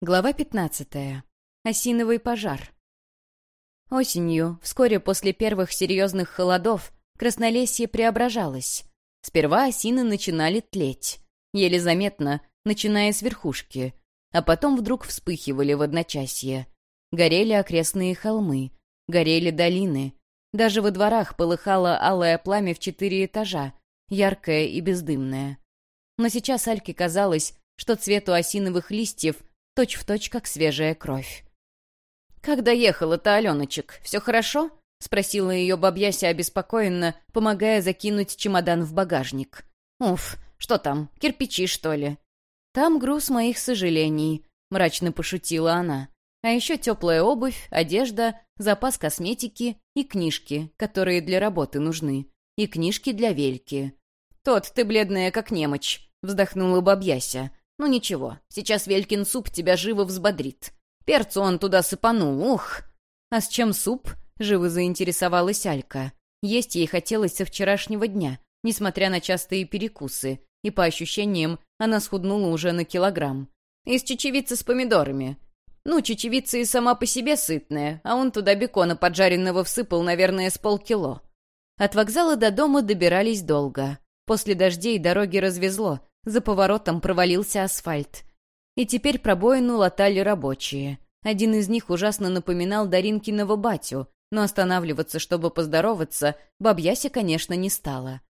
Глава 15. Осиновый пожар. Осенью, вскоре после первых серьезных холодов, краснолесье преображалось. Сперва осины начинали тлеть, еле заметно, начиная с верхушки, а потом вдруг вспыхивали в одночасье. Горели окрестные холмы, горели долины. Даже во дворах полыхало алое пламя в четыре этажа, яркое и бездымное. Но сейчас Альке казалось, что цвету осиновых листьев — точь-в-точь, как свежая кровь. «Как доехала-то, Аленочек? Все хорошо?» — спросила ее бабьяся обеспокоенно, помогая закинуть чемодан в багажник. «Уф, что там, кирпичи, что ли?» «Там груз моих сожалений», — мрачно пошутила она. «А еще теплая обувь, одежда, запас косметики и книжки, которые для работы нужны. И книжки для Вельки». «Тот ты бледная, как немочь», — вздохнула бабьяся. Ну ничего, сейчас Велькин суп тебя живо взбодрит. Перцу он туда сыпанул, ух! А с чем суп? Живо заинтересовалась Алька. Есть ей хотелось со вчерашнего дня, несмотря на частые перекусы, и по ощущениям она схуднула уже на килограмм. Из чечевицы с помидорами. Ну, чечевица и сама по себе сытная, а он туда бекона поджаренного всыпал, наверное, с полкило. От вокзала до дома добирались долго. После дождей дороги развезло, за поворотом провалился асфальт. И теперь пробоину латали рабочие. Один из них ужасно напоминал Даринкиного батю, но останавливаться, чтобы поздороваться, бабьяся, конечно, не стала.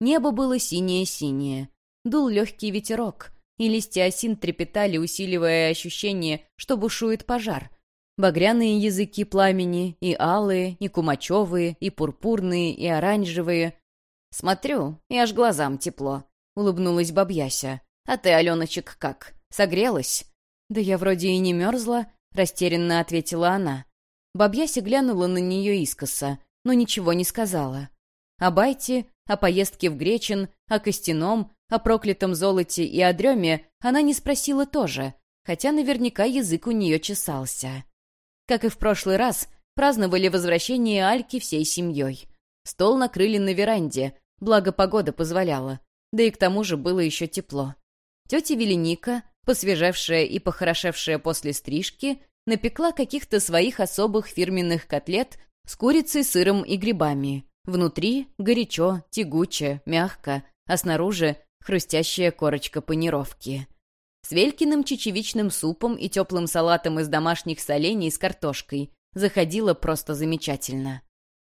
Небо было синее-синее. Дул легкий ветерок, и листья осин трепетали, усиливая ощущение, что бушует пожар. Багряные языки пламени, и алые, и кумачевые, и пурпурные, и оранжевые. Смотрю, и аж глазам тепло улыбнулась бабьяся. «А ты, Аленочек, как? Согрелась?» «Да я вроде и не мерзла», — растерянно ответила она. Бабьяся глянула на нее искоса, но ничего не сказала. О байте, о поездке в Гречин, о костяном, о проклятом золоте и о дреме она не спросила тоже, хотя наверняка язык у нее чесался. Как и в прошлый раз, праздновали возвращение Альки всей семьей. Стол накрыли на веранде, благо погода позволяла да и к тому же было еще тепло. Тетя Веленика, посвежевшая и похорошевшая после стрижки, напекла каких-то своих особых фирменных котлет с курицей, сыром и грибами. Внутри горячо, тягуче, мягко, а снаружи хрустящая корочка панировки. С Велькиным чечевичным супом и теплым салатом из домашних солений с картошкой заходило просто замечательно.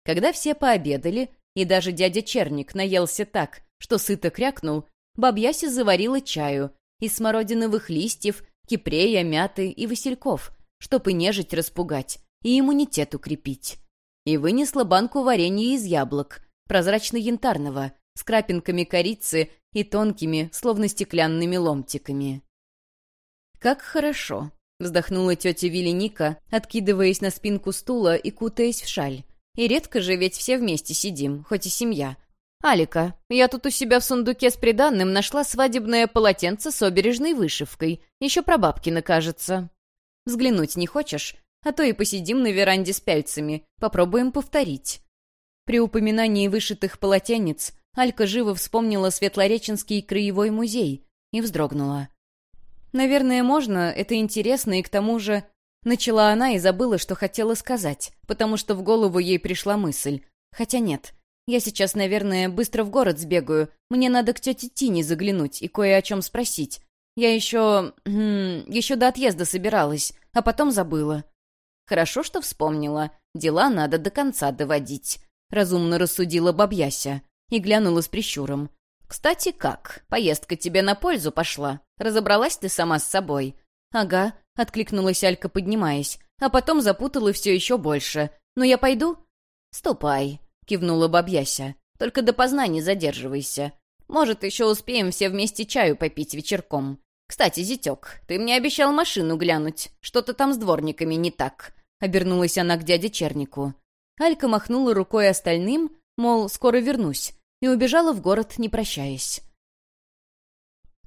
Когда все пообедали, и даже дядя Черник наелся так, что сыто крякнул, бабьяся заварила чаю из смородиновых листьев, кипрея, мяты и васильков, чтобы нежить распугать и иммунитет укрепить. И вынесла банку варенья из яблок, прозрачно-янтарного, с крапинками корицы и тонкими, словно стеклянными ломтиками. «Как хорошо!» — вздохнула тетя Веленика, откидываясь на спинку стула и кутаясь в шаль. «И редко же ведь все вместе сидим, хоть и семья. «Алика, я тут у себя в сундуке с приданным нашла свадебное полотенце с обережной вышивкой. Еще про бабкина, кажется. Взглянуть не хочешь? А то и посидим на веранде с пяльцами. Попробуем повторить». При упоминании вышитых полотенец Алька живо вспомнила Светлореченский краевой музей и вздрогнула. «Наверное, можно, это интересно, и к тому же...» Начала она и забыла, что хотела сказать, потому что в голову ей пришла мысль. Хотя нет, я сейчас, наверное, быстро в город сбегаю. Мне надо к тете Тине заглянуть и кое о чем спросить. Я еще... еще до отъезда собиралась, а потом забыла. Хорошо, что вспомнила. Дела надо до конца доводить. Разумно рассудила бабьяся и глянула с прищуром. «Кстати, как? Поездка тебе на пользу пошла? Разобралась ты сама с собой?» «Ага», — откликнулась Алька, поднимаясь, а потом запутала все еще больше. «Ну я пойду?» «Ступай», кивнула бабьяся. «Только допоздна не задерживайся. Может, еще успеем все вместе чаю попить вечерком. Кстати, зятек, ты мне обещал машину глянуть. Что-то там с дворниками не так». Обернулась она к дяде Чернику. Алька махнула рукой остальным, мол, скоро вернусь, и убежала в город, не прощаясь.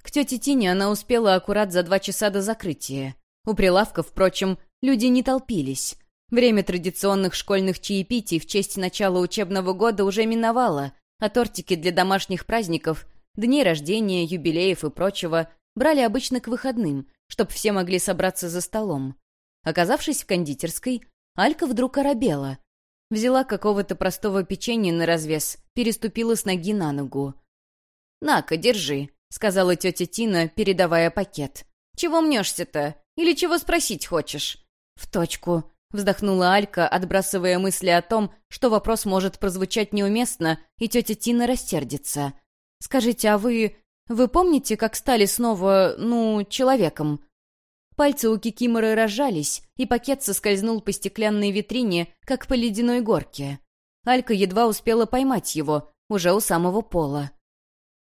К тете Тине она успела аккурат за два часа до закрытия. У прилавка, впрочем, люди не толпились. Время традиционных школьных чаепитий в честь начала учебного года уже миновало, а тортики для домашних праздников, дней рождения, юбилеев и прочего брали обычно к выходным, чтоб все могли собраться за столом. Оказавшись в кондитерской, Алька вдруг оробела. Взяла какого-то простого печенья на развес, переступила с ноги на ногу. «На-ка, держи», — сказала тетя Тина, передавая пакет. «Чего мнешься-то? Или чего спросить хочешь?» «В точку», — вздохнула Алька, отбрасывая мысли о том, что вопрос может прозвучать неуместно, и тетя Тина рассердится. «Скажите, а вы... вы помните, как стали снова, ну, человеком?» Пальцы у Кикиморы разжались, и пакет соскользнул по стеклянной витрине, как по ледяной горке. Алька едва успела поймать его, уже у самого пола.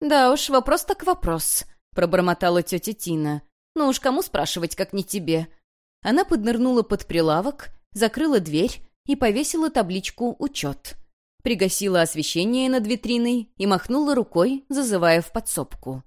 «Да уж, вопрос так вопрос», — пробормотала тетя Тина. «Ну уж кому спрашивать, как не тебе?» Она поднырнула под прилавок, закрыла дверь и повесила табличку «Учет». Пригасила освещение над витриной и махнула рукой, зазывая в подсобку.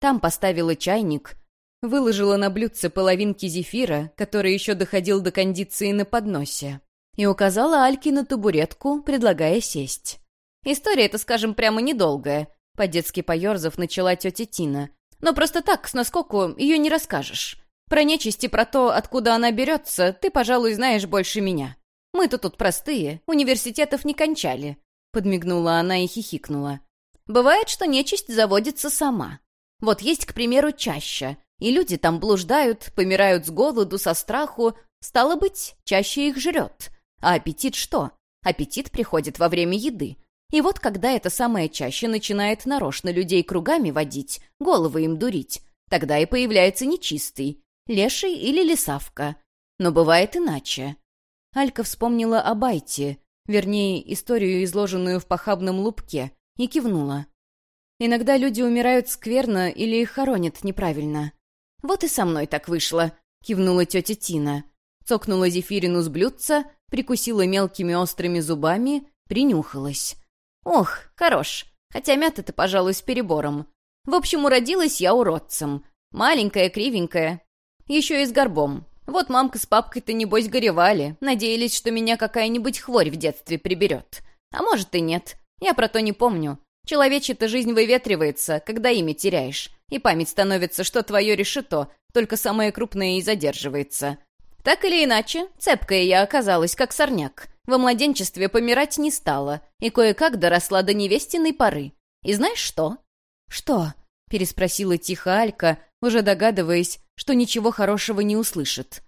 Там поставила чайник, выложила на блюдце половинки зефира, который еще доходил до кондиции на подносе, и указала Альке на табуретку, предлагая сесть. «История эта, скажем, прямо недолгая», — по-детски поерзав начала тетя Тина. «Но просто так, с наскоку, ее не расскажешь. Про нечисть и про то, откуда она берется, ты, пожалуй, знаешь больше меня. Мы-то тут простые, университетов не кончали», — подмигнула она и хихикнула. «Бывает, что нечисть заводится сама. Вот есть, к примеру, чаще, и люди там блуждают, помирают с голоду, со страху. Стало быть, чаще их жрет. А аппетит что? Аппетит приходит во время еды. И вот когда это самое чаще начинает нарочно людей кругами водить, головы им дурить, тогда и появляется нечистый, леший или лисавка. Но бывает иначе. Алька вспомнила о Байте, вернее, историю, изложенную в похабном лупке, и кивнула. Иногда люди умирают скверно или их хоронят неправильно. «Вот и со мной так вышло», — кивнула тетя Тина. Цокнула зефирину с блюдца, прикусила мелкими острыми зубами, принюхалась. «Ох, хорош, хотя мята-то, пожалуй, с перебором. В общем, уродилась я уродцем. Маленькая, кривенькая, еще и с горбом. Вот мамка с папкой-то, небось, горевали, надеялись, что меня какая-нибудь хворь в детстве приберет. А может и нет. Я про то не помню. Человечья-то жизнь выветривается, когда имя теряешь, и память становится, что твое решето, только самое крупное и задерживается. Так или иначе, цепкая я оказалась, как сорняк. Во младенчестве помирать не стала, и кое-как доросла до невестиной поры. И знаешь что? «Что?» — переспросила тихо Алька, уже догадываясь, что ничего хорошего не услышит.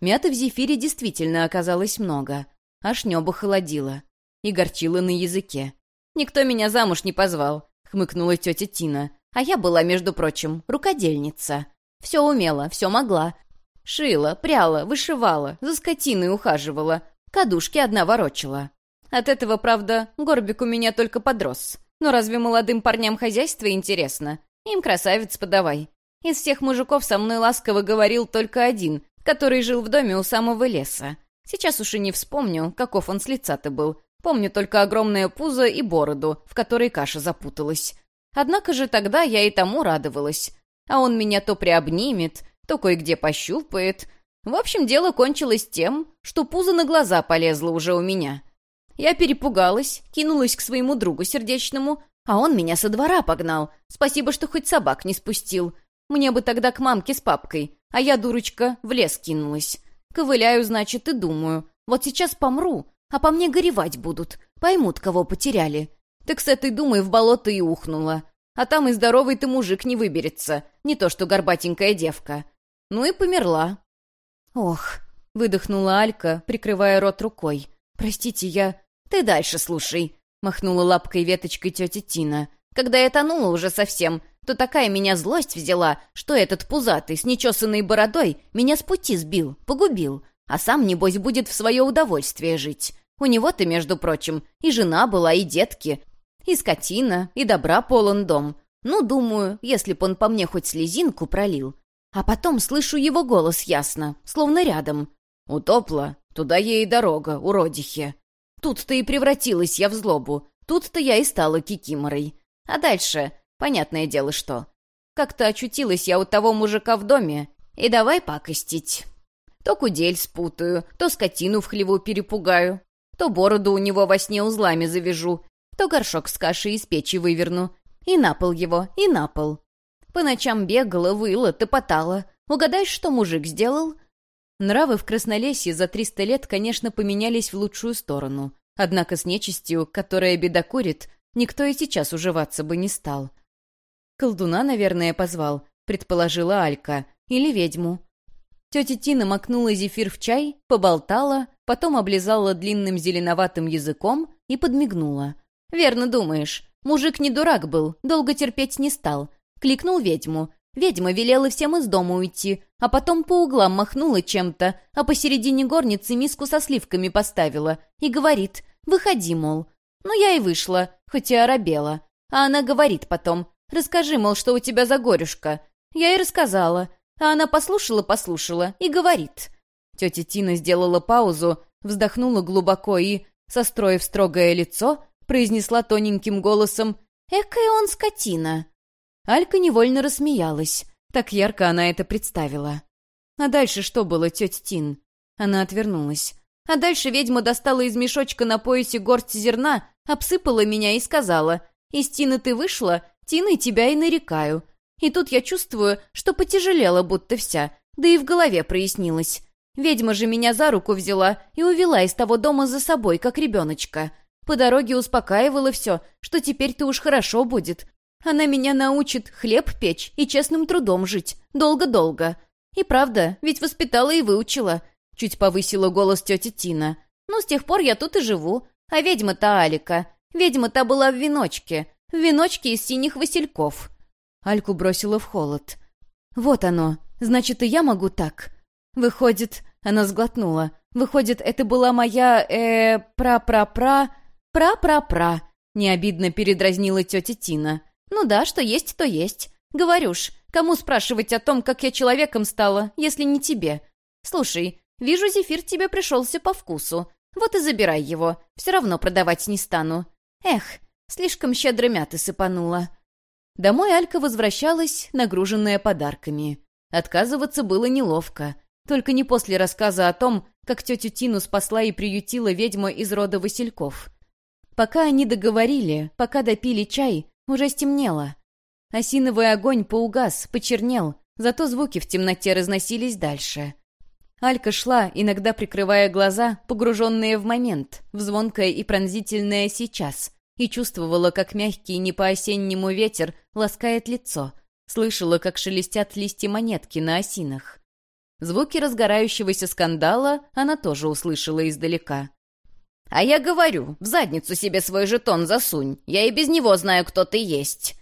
Мяты в зефире действительно оказалось много. Аж небо холодило. И горчило на языке. «Никто меня замуж не позвал», — хмыкнула тетя Тина. «А я была, между прочим, рукодельница. Все умела, все могла. Шила, пряла, вышивала, за скотиной ухаживала, кадушки одна ворочала. От этого, правда, горбик у меня только подрос. Но разве молодым парням хозяйство интересно? Им красавец подавай. Из всех мужиков со мной ласково говорил только один, который жил в доме у самого леса. Сейчас уж и не вспомню, каков он с лица-то был. Помню только огромное пузо и бороду, в которой каша запуталась. Однако же тогда я и тому радовалась. А он меня то приобнимет, то кое-где пощупает. В общем, дело кончилось тем, что пузо на глаза полезло уже у меня. Я перепугалась, кинулась к своему другу сердечному, а он меня со двора погнал. Спасибо, что хоть собак не спустил. Мне бы тогда к мамке с папкой, а я, дурочка, в лес кинулась. Ковыляю, значит, и думаю, вот сейчас помру, а по мне горевать будут, поймут, кого потеряли. Так с этой думой в болото и ухнула. А там и здоровый ты мужик не выберется, не то что горбатенькая девка. Ну и померла. Ох, выдохнула Алька, прикрывая рот рукой. Простите, я... Ты дальше слушай, махнула лапкой веточкой тетя Тина. Когда я тонула уже совсем, то такая меня злость взяла, что этот пузатый с нечесанной бородой меня с пути сбил, погубил, а сам, небось, будет в свое удовольствие жить. У него-то, между прочим, и жена была, и детки, и скотина, и добра полон дом. Ну, думаю, если б он по мне хоть слезинку пролил. А потом слышу его голос ясно, словно рядом. «Утопла, туда ей дорога, уродихе». Тут-то и превратилась я в злобу, тут-то я и стала кикиморой. А дальше Понятное дело, что. Как-то очутилась я у того мужика в доме, и давай пакостить. То кудель спутаю, то скотину в хлеву перепугаю, то бороду у него во сне узлами завяжу, то горшок с кашей из печи выверну. И на пол его, и на пол. По ночам бегала, выла, топотала. Угадай, что мужик сделал?» Нравы в Краснолесье за триста лет, конечно, поменялись в лучшую сторону. Однако с нечистью, которая бедокурит, никто и сейчас уживаться бы не стал. «Колдуна, наверное, позвал», — предположила Алька. «Или ведьму». Тетя Тина макнула зефир в чай, поболтала, потом облизала длинным зеленоватым языком и подмигнула. «Верно думаешь. Мужик не дурак был, долго терпеть не стал. Кликнул ведьму. Ведьма велела всем из дома уйти, а потом по углам махнула чем-то, а посередине горницы миску со сливками поставила и говорит «Выходи, мол». Ну, я и вышла, хоть и оробела. А она говорит потом «Расскажи, мол, что у тебя за горюшка». Я и рассказала, а она послушала-послушала и говорит. Тетя Тина сделала паузу, вздохнула глубоко и, состроив строгое лицо, произнесла тоненьким голосом «Экая он скотина». Алька невольно рассмеялась. Так ярко она это представила. А дальше что было, тетя Тин? Она отвернулась. А дальше ведьма достала из мешочка на поясе горсть зерна, обсыпала меня и сказала, «Из Тины ты вышла, Тиной тебя и нарекаю». И тут я чувствую, что потяжелела будто вся, да и в голове прояснилось. Ведьма же меня за руку взяла и увела из того дома за собой, как ребеночка. По дороге успокаивала все, что теперь-то уж хорошо будет, она меня научит хлеб печь и честным трудом жить. Долго-долго. И правда, ведь воспитала и выучила. Чуть повысила голос тетя Тина. Ну, с тех пор я тут и живу. А ведьма-то Алика. Ведьма-то была в веночке. В веночке из синих васильков. Альку бросила в холод. Вот оно. Значит, и я могу так. Выходит, она сглотнула. Выходит, это была моя, э, пра-пра-пра... Пра-пра-пра. Необидно передразнила тетя Тина. «Ну да, что есть, то есть. Говорю ж, кому спрашивать о том, как я человеком стала, если не тебе? Слушай, вижу, зефир тебе пришелся по вкусу. Вот и забирай его, все равно продавать не стану. Эх, слишком щедро мяты сыпанула». Домой Алька возвращалась, нагруженная подарками. Отказываться было неловко. Только не после рассказа о том, как тетю Тину спасла и приютила ведьма из рода Васильков. Пока они договорили, пока допили чай, уже стемнело. Осиновый огонь поугас, почернел, зато звуки в темноте разносились дальше. Алька шла, иногда прикрывая глаза, погруженные в момент, в звонкое и пронзительное сейчас, и чувствовала, как мягкий не по-осеннему ветер ласкает лицо, слышала, как шелестят листья монетки на осинах. Звуки разгорающегося скандала она тоже услышала издалека. «А я говорю, в задницу себе свой жетон засунь. Я и без него знаю, кто ты есть».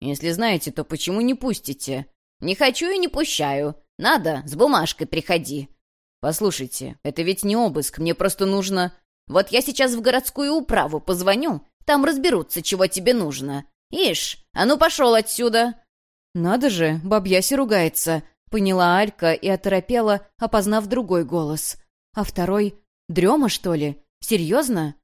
«Если знаете, то почему не пустите?» «Не хочу и не пущаю. Надо, с бумажкой приходи». «Послушайте, это ведь не обыск, мне просто нужно...» «Вот я сейчас в городскую управу позвоню, там разберутся, чего тебе нужно. Ишь, а ну пошел отсюда!» «Надо же, бабьяси ругается», — поняла Алька и оторопела, опознав другой голос. «А второй... Дрема, что ли? Серьезно?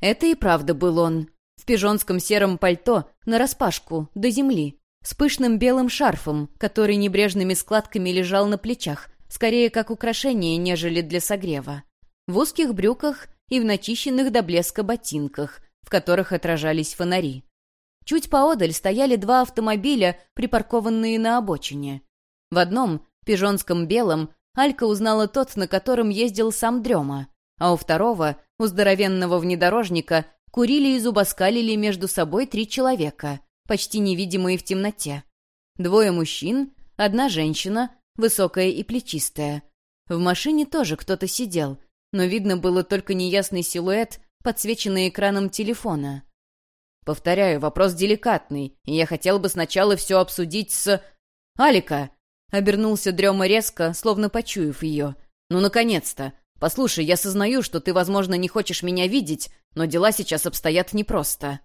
Это и правда был он. В пижонском сером пальто, нараспашку, до земли, с пышным белым шарфом, который небрежными складками лежал на плечах, скорее как украшение, нежели для согрева. В узких брюках и в начищенных до блеска ботинках, в которых отражались фонари. Чуть поодаль стояли два автомобиля, припаркованные на обочине. В одном, пижонском белом, Алька узнала тот, на котором ездил сам Дрема, а у второго, у здоровенного внедорожника, курили и зубоскалили между собой три человека, почти невидимые в темноте. Двое мужчин, одна женщина, высокая и плечистая. В машине тоже кто-то сидел, но видно было только неясный силуэт, подсвеченный экраном телефона. Повторяю, вопрос деликатный, и я хотел бы сначала все обсудить с... «Алика!» — обернулся Дрема резко, словно почуяв ее. «Ну, наконец-то! «Послушай, я сознаю, что ты, возможно, не хочешь меня видеть, но дела сейчас обстоят непросто».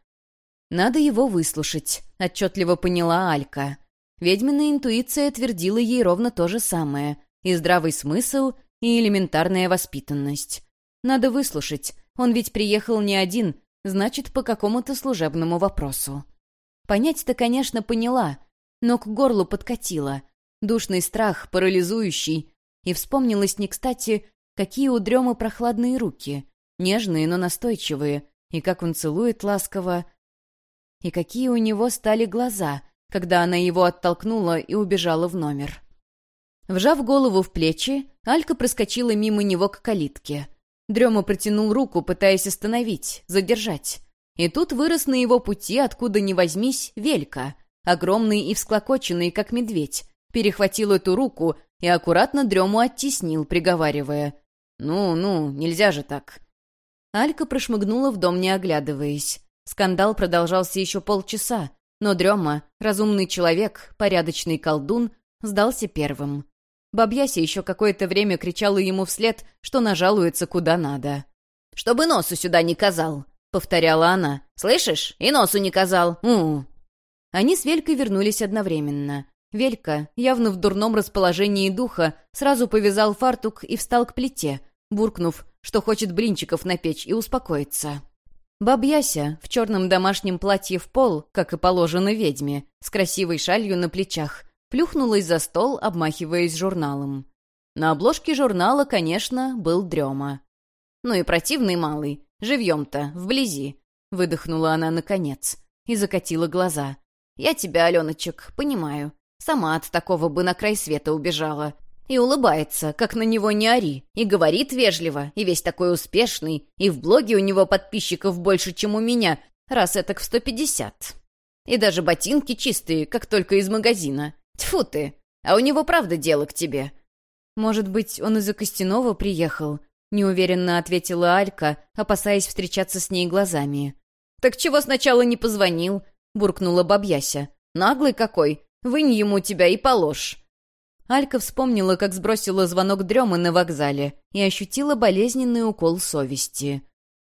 «Надо его выслушать», — отчетливо поняла Алька. Ведьминая интуиция твердила ей ровно то же самое. И здравый смысл, и элементарная воспитанность. Надо выслушать. Он ведь приехал не один, значит, по какому-то служебному вопросу. Понять-то, конечно, поняла, но к горлу подкатила. Душный страх, парализующий. И вспомнилось не кстати, Какие у Дремы прохладные руки, нежные, но настойчивые, и как он целует ласково. И какие у него стали глаза, когда она его оттолкнула и убежала в номер. Вжав голову в плечи, Алька проскочила мимо него к калитке. Дрема протянул руку, пытаясь остановить, задержать. И тут вырос на его пути, откуда ни возьмись, Велька, огромный и всклокоченный, как медведь, перехватил эту руку и аккуратно Дрему оттеснил, приговаривая. «Ну, ну, нельзя же так». Алька прошмыгнула в дом, не оглядываясь. Скандал продолжался еще полчаса, но Дрема, разумный человек, порядочный колдун, сдался первым. Бабьяся еще какое-то время кричала ему вслед, что нажалуется куда надо. «Чтобы носу сюда не казал», — повторяла она. «Слышишь? И носу не казал. У, -у. Они с Велькой вернулись одновременно. Велька, явно в дурном расположении духа, сразу повязал фартук и встал к плите, буркнув, что хочет блинчиков напечь и успокоиться. Бабьяся в черном домашнем платье в пол, как и положено ведьме, с красивой шалью на плечах, плюхнулась за стол, обмахиваясь журналом. На обложке журнала, конечно, был дрема. «Ну и противный малый, живьем-то, вблизи», — выдохнула она наконец и закатила глаза. «Я тебя, Аленочек, понимаю. Сама от такого бы на край света убежала. И улыбается, как на него не ори, и говорит вежливо, и весь такой успешный, и в блоге у него подписчиков больше, чем у меня, раз это в сто пятьдесят. И даже ботинки чистые, как только из магазина. Тьфу ты! А у него правда дело к тебе». «Может быть, он из-за Костянова приехал?» — неуверенно ответила Алька, опасаясь встречаться с ней глазами. «Так чего сначала не позвонил?» — буркнула бабьяся. «Наглый какой! Вынь ему тебя и положь!» Алька вспомнила, как сбросила звонок дремы на вокзале и ощутила болезненный укол совести.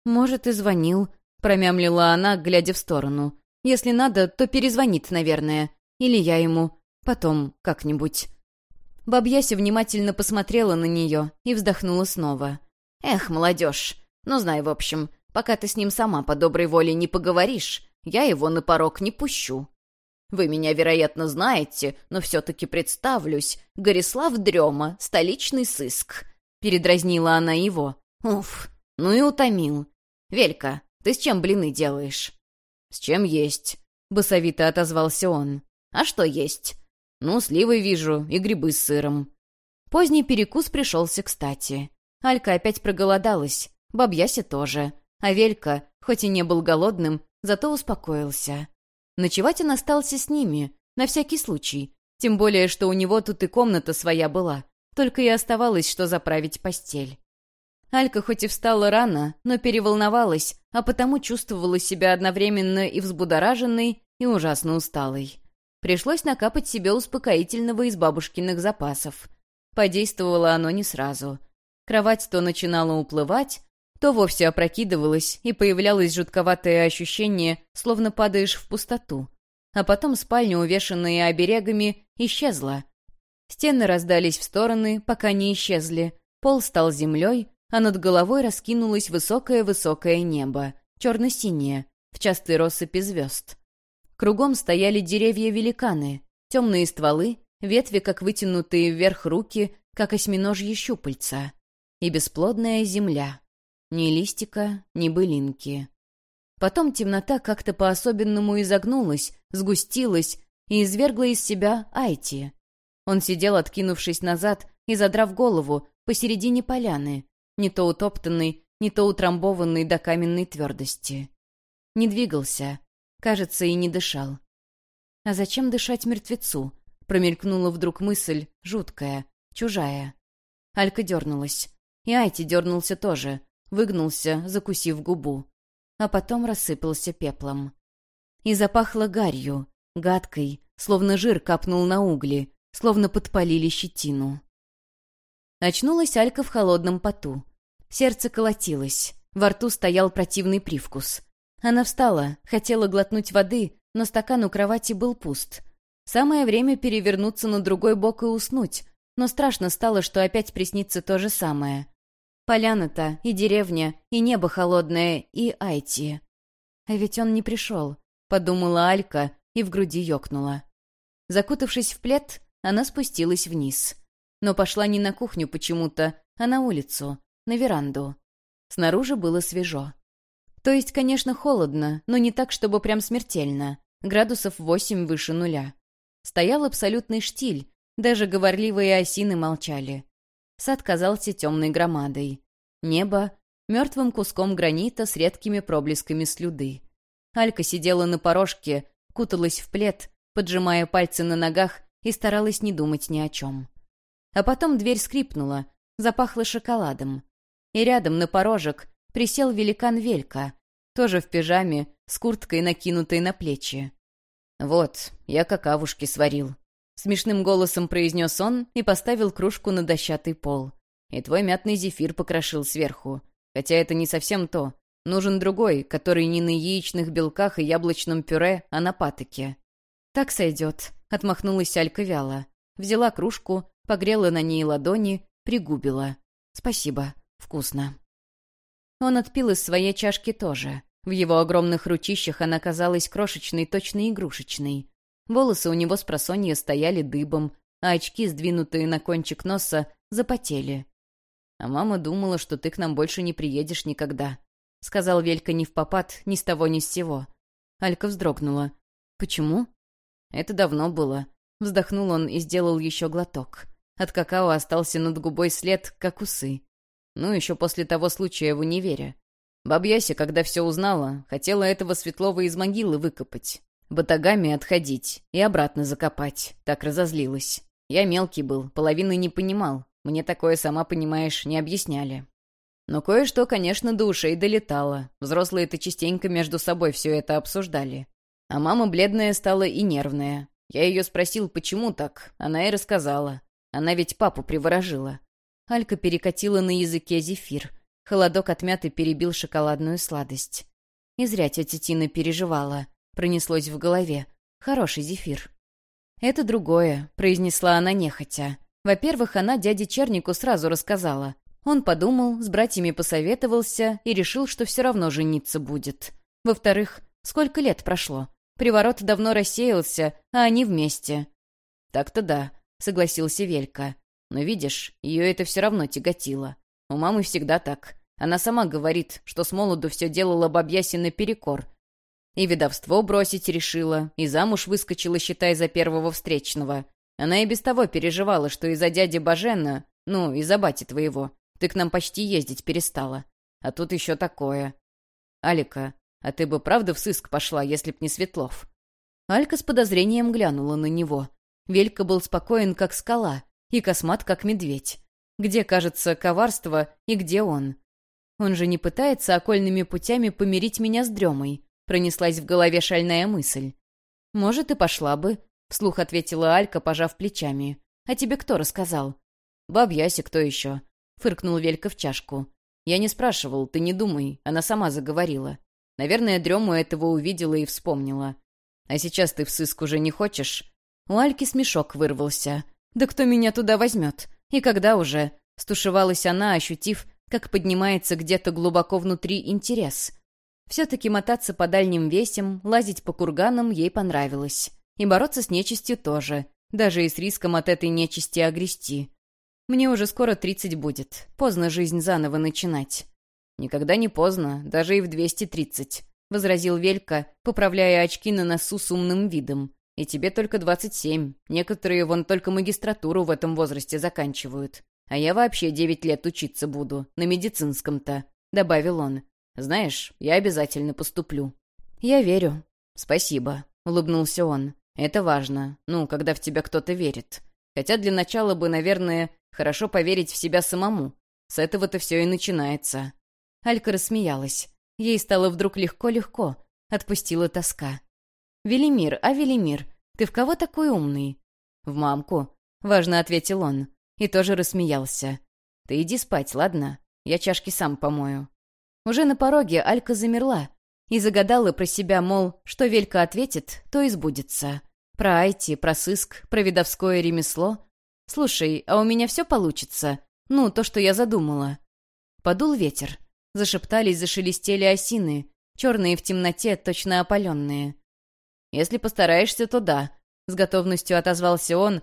«Может, и звонил», — промямлила она, глядя в сторону. «Если надо, то перезвонит, наверное. Или я ему. Потом как-нибудь». Бабьяся внимательно посмотрела на нее и вздохнула снова. «Эх, молодежь, ну знай, в общем, пока ты с ним сама по доброй воле не поговоришь, я его на порог не пущу. Вы меня, вероятно, знаете, но все-таки представлюсь. Горислав Дрема, столичный сыск». Передразнила она его. «Уф, ну и утомил. Велька, ты с чем блины делаешь?» «С чем есть?» — басовито отозвался он. «А что есть?» «Ну, сливы вижу и грибы с сыром». Поздний перекус пришелся кстати. Алька опять проголодалась, бабьяся тоже. А Велька, хоть и не был голодным, зато успокоился. Ночевать он остался с ними, на всякий случай, тем более, что у него тут и комната своя была, только и оставалось, что заправить постель. Алька хоть и встала рано, но переволновалась, а потому чувствовала себя одновременно и взбудораженной, и ужасно усталой. Пришлось накапать себе успокоительного из бабушкиных запасов. Подействовало оно не сразу. Кровать то начинала уплывать, то вовсе опрокидывалась, и появлялось жутковатое ощущение, словно падаешь в пустоту. А потом спальня, увешанная оберегами, исчезла. Стены раздались в стороны, пока не исчезли. Пол стал землей, а над головой раскинулось высокое-высокое небо, черно-синее, в частой россыпи звезд. Кругом стояли деревья-великаны, темные стволы, ветви, как вытянутые вверх руки, как осьминожьи щупальца. И бесплодная земля. Ни листика, ни былинки. Потом темнота как-то по-особенному изогнулась, сгустилась и извергла из себя Айти. Он сидел, откинувшись назад и задрав голову посередине поляны, не то утоптанный, не то утрамбованный до каменной твердости. Не двигался, кажется, и не дышал. А зачем дышать мертвецу? Промелькнула вдруг мысль, жуткая, чужая. Алька дернулась. И Айти дернулся тоже, выгнулся, закусив губу, а потом рассыпался пеплом. И запахло гарью, гадкой, словно жир капнул на угли, словно подпалили щетину. Очнулась Алька в холодном поту. Сердце колотилось, во рту стоял противный привкус. Она встала, хотела глотнуть воды, но стакан у кровати был пуст. Самое время перевернуться на другой бок и уснуть, но страшно стало, что опять приснится то же самое. Поляна-то, и деревня, и небо холодное, и Айти. А ведь он не пришел, подумала Алька и в груди ёкнула. Закутавшись в плед, она спустилась вниз. Но пошла не на кухню почему-то, а на улицу, на веранду. Снаружи было свежо. То есть, конечно, холодно, но не так, чтобы прям смертельно. градусов восемь выше нуля. Стоял абсолютный штиль, даже говорливые осины молчали. Сад казался темной громадой. Небо — мертвым куском гранита с редкими проблесками слюды. Алька сидела на порожке, куталась в плед, поджимая пальцы на ногах и старалась не думать ни о чем. А потом дверь скрипнула, запахло шоколадом. И рядом на порожек присел великан Велька, тоже в пижаме, с курткой, накинутой на плечи. «Вот, я какавушки сварил», — смешным голосом произнес он и поставил кружку на дощатый пол. «И твой мятный зефир покрошил сверху. Хотя это не совсем то. Нужен другой, который не на яичных белках и яблочном пюре, а на патоке». «Так сойдет», — отмахнулась Алька вяло. Взяла кружку, погрела на ней ладони, пригубила. «Спасибо. Вкусно». Он отпил из своей чашки тоже. В его огромных ручищах она казалась крошечной, точно игрушечной. Волосы у него с просонья стояли дыбом, а очки, сдвинутые на кончик носа, запотели. «А мама думала, что ты к нам больше не приедешь никогда», — сказал Велька ни в попад, ни с того ни с сего. Алька вздрогнула. «Почему?» «Это давно было». Вздохнул он и сделал еще глоток. От какао остался над губой след, как усы. Ну, еще после того случая в универе. Бабьяся, когда все узнала, хотела этого Светлова из могилы выкопать. Батагами отходить и обратно закопать. Так разозлилась. Я мелкий был, половины не понимал. Мне такое, сама понимаешь, не объясняли. Но кое-что, конечно, до ушей долетало. Взрослые-то частенько между собой все это обсуждали. А мама бледная стала и нервная. Я ее спросил, почему так. Она и рассказала. Она ведь папу приворожила. Алька перекатила на языке зефир. Холодок от мяты перебил шоколадную сладость. И зря тетя Тина переживала. Пронеслось в голове. Хороший зефир. «Это другое», — произнесла она нехотя. Во-первых, она дяде Чернику сразу рассказала. Он подумал, с братьями посоветовался и решил, что все равно жениться будет. Во-вторых, сколько лет прошло? Приворот давно рассеялся, а они вместе. «Так-то да», — согласился Велька. «Но видишь, ее это все равно тяготило. У мамы всегда так. Она сама говорит, что с молоду все делала бабьяси наперекор. И ведовство бросить решила, и замуж выскочила, считай, за первого встречного. Она и без того переживала, что из-за дяди Бажена, ну, из-за бати твоего, ты к нам почти ездить перестала. А тут еще такое. Алика, а ты бы правда в сыск пошла, если б не Светлов?» Алька с подозрением глянула на него. Велька был спокоен, как скала, и космат, как медведь. Где, кажется, коварство и где он? Он же не пытается окольными путями помирить меня с дремой. Пронеслась в голове шальная мысль. «Может, и пошла бы», — вслух ответила Алька, пожав плечами. «А тебе кто рассказал?» «Баб Яси, кто еще?» — фыркнул Велька в чашку. «Я не спрашивал, ты не думай, она сама заговорила. Наверное, дрему этого увидела и вспомнила. А сейчас ты в сыск уже не хочешь?» У Альки смешок вырвался. «Да кто меня туда возьмет? И когда уже?» Стушевалась она, ощутив, как поднимается где-то глубоко внутри интерес. Все-таки мотаться по дальним весям, лазить по курганам ей понравилось. И бороться с нечистью тоже, даже и с риском от этой нечисти огрести. Мне уже скоро тридцать будет, поздно жизнь заново начинать. «Никогда не поздно, даже и в двести тридцать», — возразил Велька, поправляя очки на носу с умным видом. И тебе только двадцать семь. Некоторые вон только магистратуру в этом возрасте заканчивают. А я вообще девять лет учиться буду, на медицинском-то», — добавил он. «Знаешь, я обязательно поступлю». «Я верю». «Спасибо», — улыбнулся он. «Это важно. Ну, когда в тебя кто-то верит. Хотя для начала бы, наверное, хорошо поверить в себя самому. С этого-то все и начинается». Алька рассмеялась. Ей стало вдруг легко-легко. Отпустила тоска. «Велимир, а Велимир, ты в кого такой умный?» «В мамку», — важно ответил он. И тоже рассмеялся. «Ты иди спать, ладно? Я чашки сам помою». Уже на пороге Алька замерла и загадала про себя, мол, что Велька ответит, то и сбудется. Про Айти, про сыск, про видовское ремесло. «Слушай, а у меня все получится? Ну, то, что я задумала». Подул ветер. Зашептались, зашелестели осины, черные в темноте, точно опаленные. «Если постараешься, то да», — с готовностью отозвался он,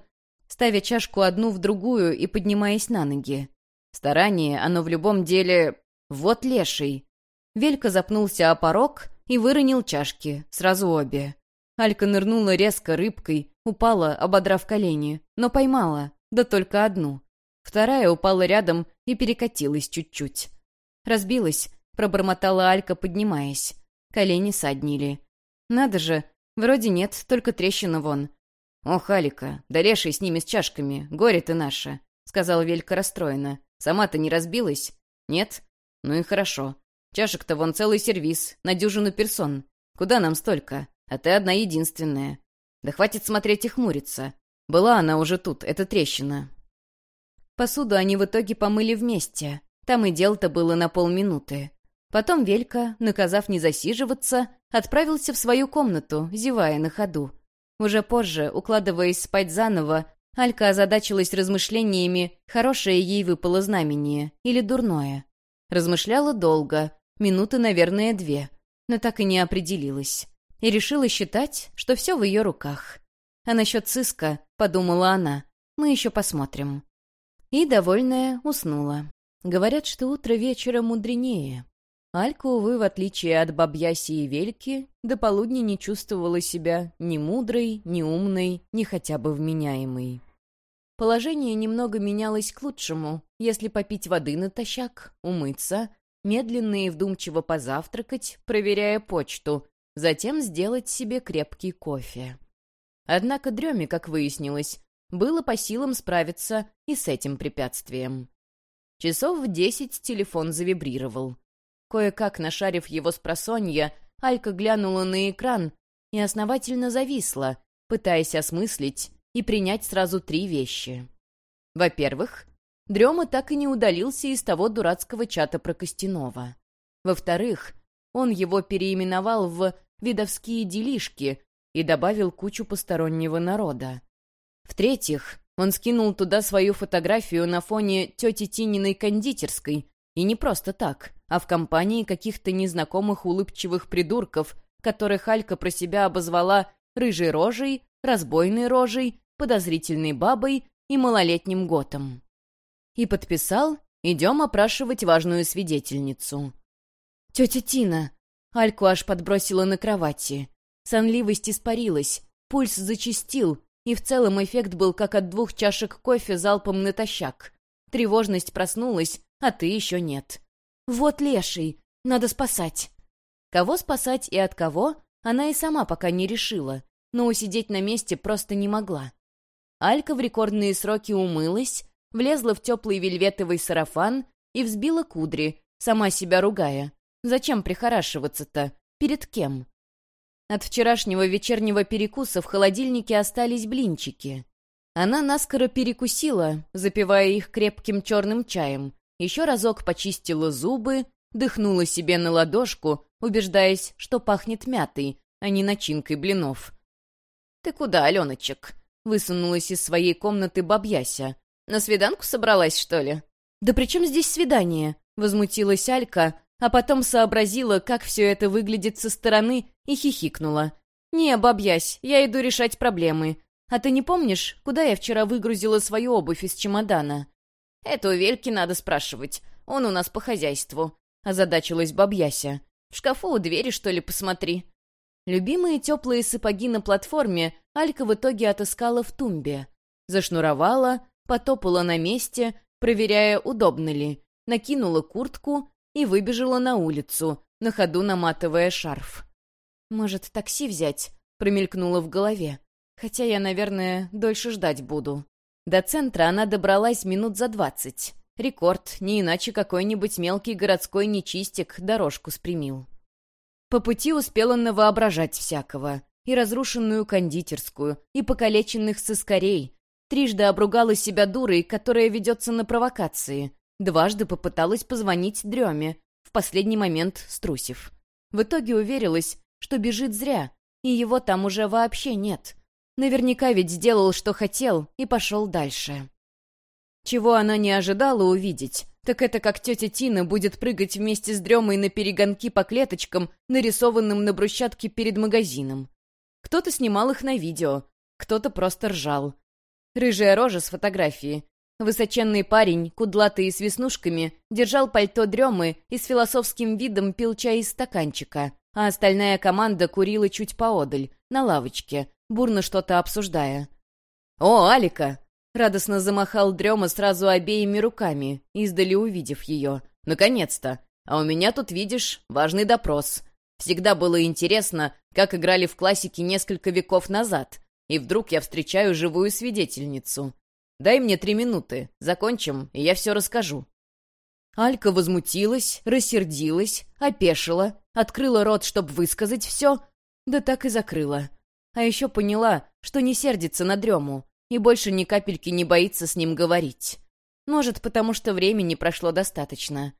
ставя чашку одну в другую и поднимаясь на ноги. «Старание, оно в любом деле... Вот леший!» Велька запнулся о порог и выронил чашки, сразу обе. Алька нырнула резко рыбкой, упала, ободрав колени, но поймала, да только одну. Вторая упала рядом и перекатилась чуть-чуть. Разбилась, пробормотала Алька, поднимаясь. Колени саднили. Надо же, вроде нет, только трещина вон. «Ох, Алика, да леший с ними с чашками, горе ты наше», — сказала Велька расстроена. «Сама-то не разбилась?» «Нет? Ну и хорошо. Чашек-то вон целый сервиз, на дюжину персон. Куда нам столько? А ты одна единственная. Да хватит смотреть и хмуриться. Была она уже тут, эта трещина». Посуду они в итоге помыли вместе. Там и дел-то было на полминуты. Потом Велька, наказав не засиживаться, отправился в свою комнату, зевая на ходу. Уже позже, укладываясь спать заново, Алька озадачилась размышлениями, хорошее ей выпало знамение или дурное. Размышляла долго, минуты, наверное, две, но так и не определилась. И решила считать, что все в ее руках. А насчет сыска, подумала она, мы еще посмотрим. И, довольная, уснула. Говорят, что утро вечера мудренее. Алька, увы, в отличие от Бабьяси и Вельки, до полудня не чувствовала себя ни мудрой, ни умной, ни хотя бы вменяемой. Положение немного менялось к лучшему, если попить воды натощак, умыться, медленно и вдумчиво позавтракать, проверяя почту, затем сделать себе крепкий кофе. Однако дреме, как выяснилось, было по силам справиться и с этим препятствием. Часов в десять телефон завибрировал. Кое-как нашарив его с просонья, Алька глянула на экран и основательно зависла, пытаясь осмыслить и принять сразу три вещи. Во-первых, Дрема так и не удалился из того дурацкого чата про Костянова. Во-вторых, он его переименовал в «видовские делишки» и добавил кучу постороннего народа. В-третьих, он скинул туда свою фотографию на фоне тети Тининой кондитерской, и не просто так, а в компании каких-то незнакомых улыбчивых придурков, которых Алька про себя обозвала рыжей рожей, разбойной рожей, подозрительной бабой и малолетним готом. И подписал «Идем опрашивать важную свидетельницу». «Тетя Тина!» Альку аж подбросила на кровати. Сонливость испарилась, пульс зачастил, и в целом эффект был как от двух чашек кофе залпом натощак. Тревожность проснулась, а ты еще нет. «Вот леший! Надо спасать!» Кого спасать и от кого, она и сама пока не решила, но усидеть на месте просто не могла. Алька в рекордные сроки умылась, влезла в теплый вельветовый сарафан и взбила кудри, сама себя ругая. Зачем прихорашиваться-то? Перед кем? От вчерашнего вечернего перекуса в холодильнике остались блинчики. Она наскоро перекусила, запивая их крепким черным чаем, еще разок почистила зубы, дыхнула себе на ладошку, убеждаясь, что пахнет мятой, а не начинкой блинов. «Ты куда, Аленочек?» — высунулась из своей комнаты бабьяся. «На свиданку собралась, что ли?» «Да при чем здесь свидание?» — возмутилась Алька, а потом сообразила, как все это выглядит со стороны, и хихикнула. «Не, бабьясь, я иду решать проблемы. А ты не помнишь, куда я вчера выгрузила свою обувь из чемодана?» «Это у Вельки надо спрашивать. Он у нас по хозяйству», — озадачилась бабьяся. «В шкафу у двери, что ли, посмотри». Любимые теплые сапоги на платформе Алька в итоге отыскала в тумбе. Зашнуровала, потопала на месте, проверяя, удобно ли, накинула куртку и выбежала на улицу, на ходу наматывая шарф. «Может, такси взять?» — промелькнуло в голове. «Хотя я, наверное, дольше ждать буду». До центра она добралась минут за двадцать. Рекорд, не иначе какой-нибудь мелкий городской нечистик дорожку спрямил. По пути успела навоображать всякого. И разрушенную кондитерскую, и покалеченных сыскарей. Трижды обругала себя дурой, которая ведется на провокации. Дважды попыталась позвонить Дреме, в последний момент струсив. В итоге уверилась, что бежит зря, и его там уже вообще нет. Наверняка ведь сделал, что хотел, и пошел дальше. Чего она не ожидала увидеть, так это как тетя Тина будет прыгать вместе с Дремой на перегонки по клеточкам, нарисованным на брусчатке перед магазином. Кто-то снимал их на видео, кто-то просто ржал. Рыжая рожа с фотографии, Высоченный парень, кудлатый и с веснушками, держал пальто дремы и с философским видом пил чай из стаканчика, а остальная команда курила чуть поодаль, на лавочке, бурно что-то обсуждая. «О, Алика!» — радостно замахал Дрема сразу обеими руками, издали увидев ее. «Наконец-то! А у меня тут, видишь, важный допрос. Всегда было интересно, как играли в классике несколько веков назад, и вдруг я встречаю живую свидетельницу. Дай мне три минуты, закончим, и я все расскажу». Алька возмутилась, рассердилась, опешила, открыла рот, чтобы высказать все, да так и закрыла. А еще поняла, что не сердится на дрему и больше ни капельки не боится с ним говорить. Может, потому что времени прошло достаточно.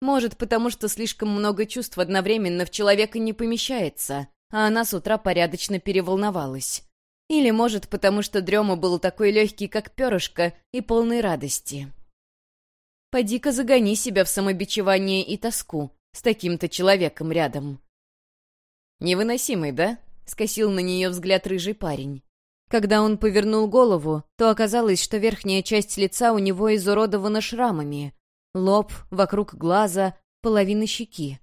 Может, потому что слишком много чувств одновременно в человека не помещается, а она с утра порядочно переволновалась. Или, может, потому что дрема был такой легкий, как перышко, и полный радости. Поди-ка загони себя в самобичевание и тоску с таким-то человеком рядом. «Невыносимый, да?» — скосил на нее взгляд рыжий парень. Когда он повернул голову, то оказалось, что верхняя часть лица у него изуродована шрамами. Лоб, вокруг глаза, половина щеки.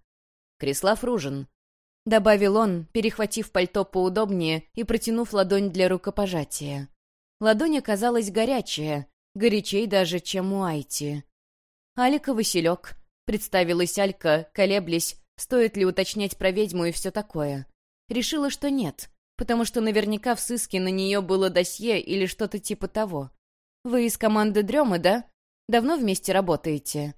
«Крислав Ружин», — добавил он, перехватив пальто поудобнее и протянув ладонь для рукопожатия. Ладонь оказалась горячая, горячей даже, чем у Айти. «Алика Василек», — представилась Алька, колеблясь, стоит ли уточнять про ведьму и все такое. Решила, что нет, потому что наверняка в сыске на нее было досье или что-то типа того. «Вы из команды Дремы, да? Давно вместе работаете?»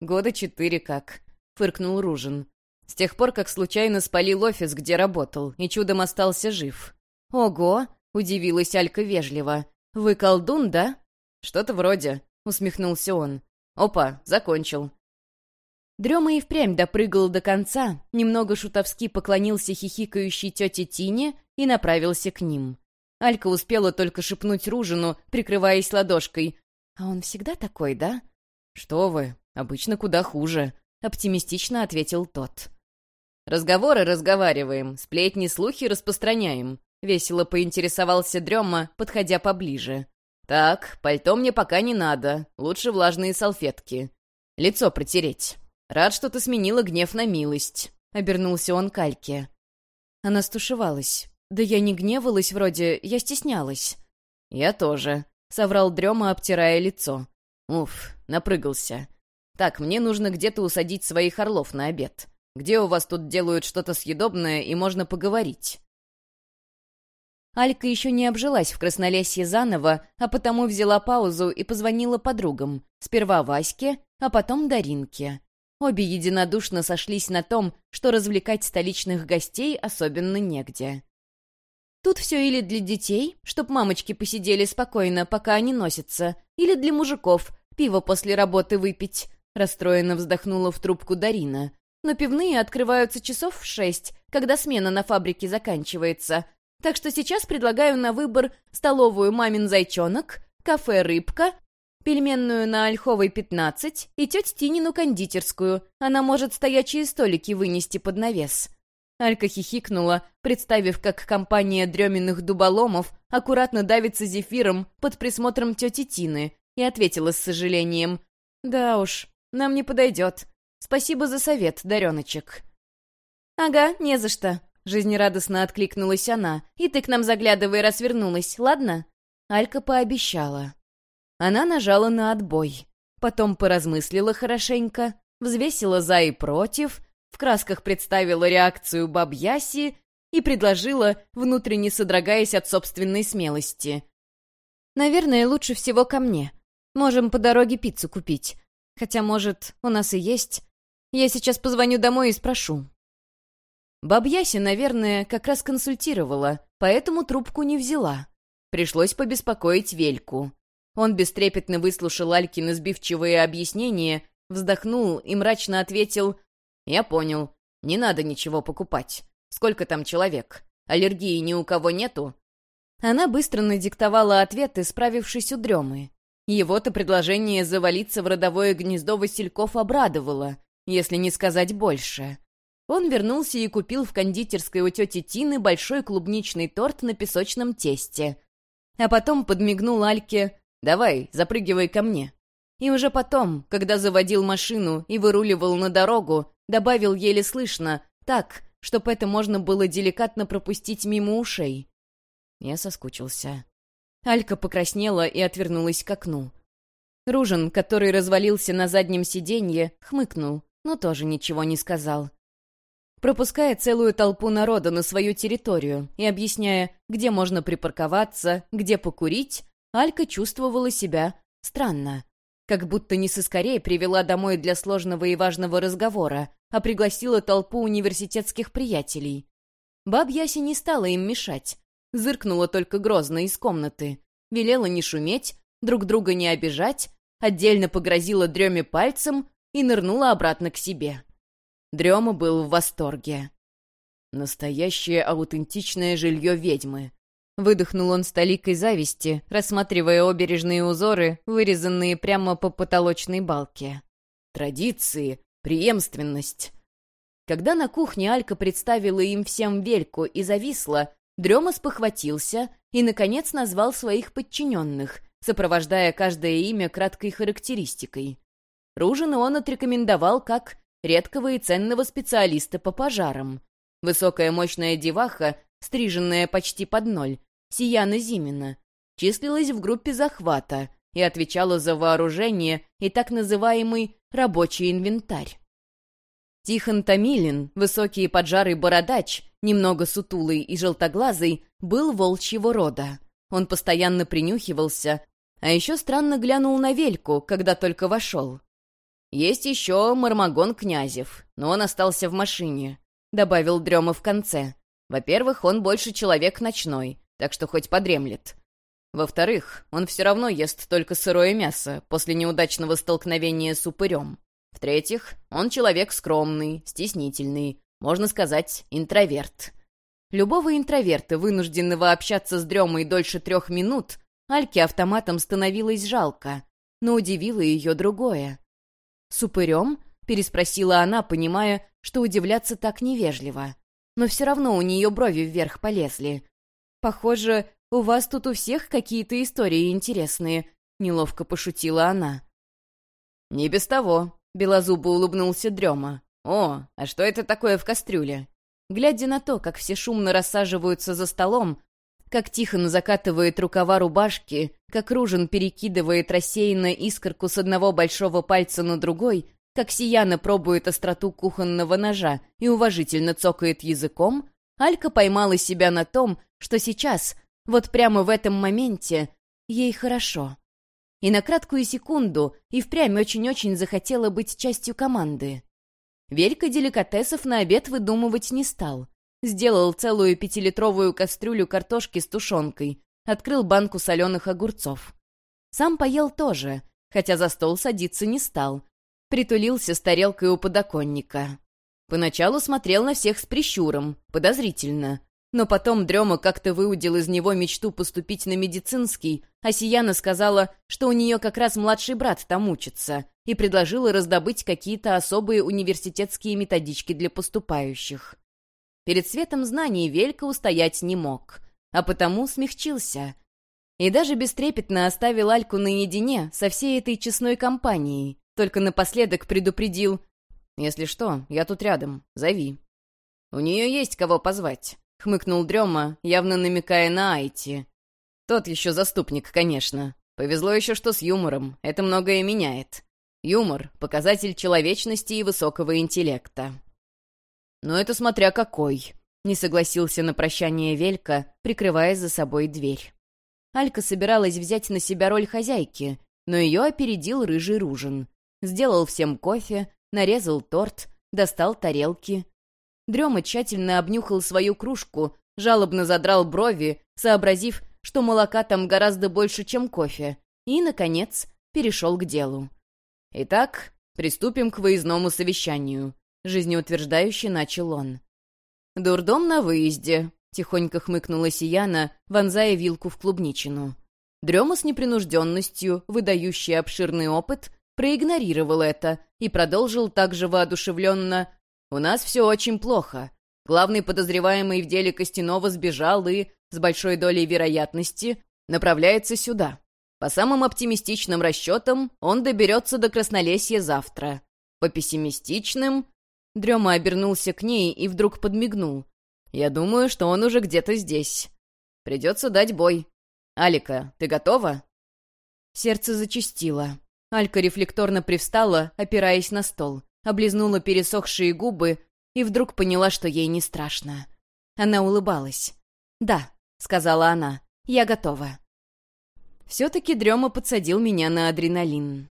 «Года четыре как», — фыркнул Ружин. «С тех пор, как случайно спалил офис, где работал, и чудом остался жив». «Ого!» — удивилась Алька вежливо. «Вы колдун, да?» «Что-то вроде», — усмехнулся он. Опа, закончил. Дрема и впрямь допрыгал до конца, немного шутовски поклонился хихикающей тете Тине и направился к ним. Алька успела только шепнуть Ружину, прикрываясь ладошкой. «А он всегда такой, да?» «Что вы, обычно куда хуже», — оптимистично ответил тот. «Разговоры разговариваем, сплетни, слухи распространяем», — весело поинтересовался Дрема, подходя поближе. «Так, пальто мне пока не надо. Лучше влажные салфетки. Лицо протереть. Рад, что ты сменила гнев на милость», — обернулся он к Альке. Она стушевалась. «Да я не гневалась вроде, я стеснялась». «Я тоже», — соврал Дрема, обтирая лицо. «Уф, напрыгался. Так, мне нужно где-то усадить своих орлов на обед. Где у вас тут делают что-то съедобное и можно поговорить?» Алька еще не обжилась в Краснолесье заново, а потому взяла паузу и позвонила подругам. Сперва Ваське, а потом Даринке. Обе единодушно сошлись на том, что развлекать столичных гостей особенно негде. Тут все или для детей, чтоб мамочки посидели спокойно, пока они носятся, или для мужиков, пиво после работы выпить. Расстроенно вздохнула в трубку Дарина. Но пивные открываются часов в шесть, когда смена на фабрике заканчивается, так что сейчас предлагаю на выбор столовую «Мамин зайчонок», кафе «Рыбка», пельменную на Ольховой 15 и теть Тинину кондитерскую. Она может стоячие столики вынести под навес. Алька хихикнула, представив, как компания дременных дуболомов аккуратно давится зефиром под присмотром тети Тины, и ответила с сожалением. «Да уж, нам не подойдет. Спасибо за совет, Дареночек». «Ага, не за что», Жизнерадостно откликнулась она. «И ты к нам заглядывай, раз вернулась, ладно?» Алька пообещала. Она нажала на отбой. Потом поразмыслила хорошенько, взвесила за и против, в красках представила реакцию баб Яси и предложила, внутренне содрогаясь от собственной смелости. «Наверное, лучше всего ко мне. Можем по дороге пиццу купить. Хотя, может, у нас и есть. Я сейчас позвоню домой и спрошу, Бабьяси, наверное, как раз консультировала, поэтому трубку не взяла. Пришлось побеспокоить Вельку. Он бестрепетно выслушал Алькины сбивчивые объяснения, вздохнул и мрачно ответил «Я понял. Не надо ничего покупать. Сколько там человек? Аллергии ни у кого нету?» Она быстро надиктовала ответы, справившись у дремы. Его-то предложение завалиться в родовое гнездо Васильков обрадовало, если не сказать больше. Он вернулся и купил в кондитерской у тети Тины большой клубничный торт на песочном тесте. А потом подмигнул Альке «Давай, запрыгивай ко мне». И уже потом, когда заводил машину и выруливал на дорогу, добавил еле слышно, так, чтоб это можно было деликатно пропустить мимо ушей. Я соскучился. Алька покраснела и отвернулась к окну. Ружин, который развалился на заднем сиденье, хмыкнул, но тоже ничего не сказал. Пропуская целую толпу народа на свою территорию и объясняя, где можно припарковаться, где покурить, Алька чувствовала себя странно. Как будто не соскорее привела домой для сложного и важного разговора, а пригласила толпу университетских приятелей. Баб Яси не стала им мешать. Зыркнула только грозно из комнаты. Велела не шуметь, друг друга не обижать, отдельно погрозила Дреме пальцем и нырнула обратно к себе. Дрема был в восторге. Настоящее аутентичное жилье ведьмы. Выдохнул он с толикой зависти, рассматривая обережные узоры, вырезанные прямо по потолочной балке. Традиции, преемственность. Когда на кухне Алька представила им всем вельку и зависла, Дрема спохватился и, наконец, назвал своих подчиненных, сопровождая каждое имя краткой характеристикой. Ружина он отрекомендовал как редкого и ценного специалиста по пожарам. Высокая мощная деваха, стриженная почти под ноль, Сияна Зимина, числилась в группе захвата и отвечала за вооружение и так называемый «рабочий инвентарь». Тихон Томилин, высокий поджарый бородач, немного сутулый и желтоглазый, был волчьего рода. Он постоянно принюхивался, а еще странно глянул на Вельку, когда только вошел. «Есть еще Мармагон Князев, но он остался в машине», — добавил Дрема в конце. «Во-первых, он больше человек ночной, так что хоть подремлет. Во-вторых, он все равно ест только сырое мясо после неудачного столкновения с упырем. В-третьих, он человек скромный, стеснительный, можно сказать, интроверт. Любого интроверта, вынужденного общаться с дремой дольше трех минут, Альке автоматом становилось жалко, но удивило ее другое. «С упырем?» — переспросила она, понимая, что удивляться так невежливо. Но все равно у нее брови вверх полезли. «Похоже, у вас тут у всех какие-то истории интересные», — неловко пошутила она. «Не без того», — белозубо улыбнулся Дрема. «О, а что это такое в кастрюле?» Глядя на то, как все шумно рассаживаются за столом, как Тихон закатывает рукава рубашки, как Ружин перекидывает рассеянно искорку с одного большого пальца на другой, как Сияна пробует остроту кухонного ножа и уважительно цокает языком, Алька поймала себя на том, что сейчас, вот прямо в этом моменте, ей хорошо. И на краткую секунду и впрямь очень-очень захотела быть частью команды. Велька деликатесов на обед выдумывать не стал. Сделал целую пятилитровую кастрюлю картошки с тушенкой, открыл банку соленых огурцов. Сам поел тоже, хотя за стол садиться не стал. Притулился с тарелкой у подоконника. Поначалу смотрел на всех с прищуром, подозрительно. Но потом Дрема как-то выудил из него мечту поступить на медицинский, а Сияна сказала, что у нее как раз младший брат там учится, и предложила раздобыть какие-то особые университетские методички для поступающих. Перед светом знаний Велька устоять не мог, а потому смягчился. И даже бестрепетно оставил Альку наедине со всей этой честной компанией, только напоследок предупредил если что, я тут рядом. Зови». «У нее есть кого позвать», — хмыкнул Дрема, явно намекая на Айти. «Тот еще заступник, конечно. Повезло еще, что с юмором. Это многое меняет. Юмор — показатель человечности и высокого интеллекта». «Но это смотря какой», — не согласился на прощание Велька, прикрывая за собой дверь. Алька собиралась взять на себя роль хозяйки, но ее опередил рыжий ружин. Сделал всем кофе, нарезал торт, достал тарелки. Дрема тщательно обнюхал свою кружку, жалобно задрал брови, сообразив, что молока там гораздо больше, чем кофе, и, наконец, перешел к делу. «Итак, приступим к выездному совещанию», — жизнеутверждающе начал он. «Дурдом на выезде», — тихонько хмыкнула Сияна, вонзая вилку в клубничину. Дрема с непринужденностью, выдающий обширный опыт, проигнорировал это и продолжил также воодушевленно «У нас все очень плохо. Главный подозреваемый в деле Костянова сбежал и, с большой долей вероятности, направляется сюда. По самым оптимистичным расчетам, он доберется до Краснолесья завтра. По пессимистичным... Дрема обернулся к ней и вдруг подмигнул. «Я думаю, что он уже где-то здесь. Придется дать бой. Алика, ты готова?» Сердце зачастило. Алька рефлекторно привстала, опираясь на стол, облизнула пересохшие губы и вдруг поняла, что ей не страшно. Она улыбалась. «Да», — сказала она, — «я готова». Все-таки Дрема подсадил меня на адреналин.